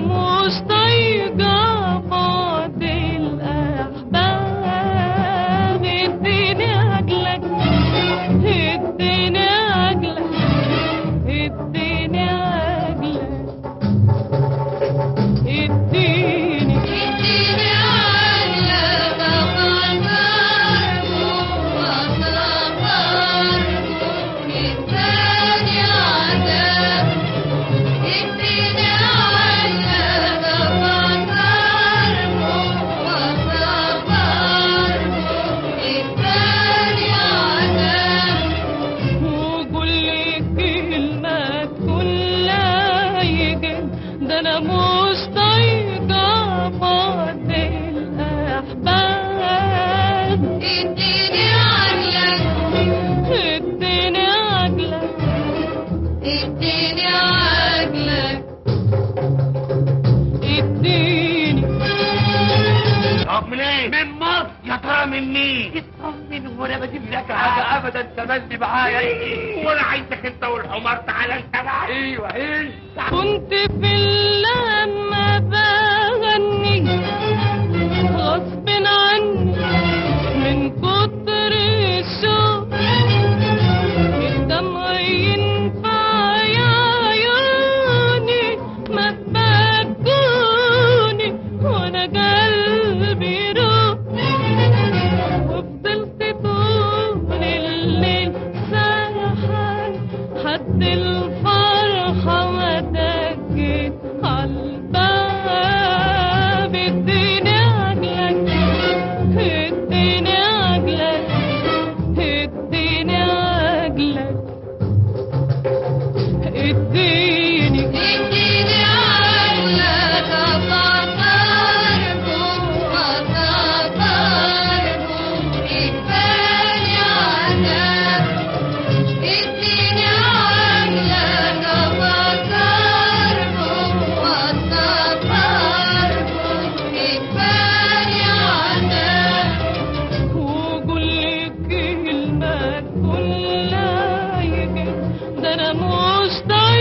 most ده أنا مش طايقه فاضي الاحباب اديني عقلك. اديني عقلك. اديني عقلك. اديني. طب منين؟ إيه؟ من مصر؟ يا ترى من مين؟ وأنا بجيب لك حاجة. ابدا تملي معايا. إيه. وأنا عايزك أنت والحمار تعالى أنت أيوه أيوه كنت في الدين tenemos tan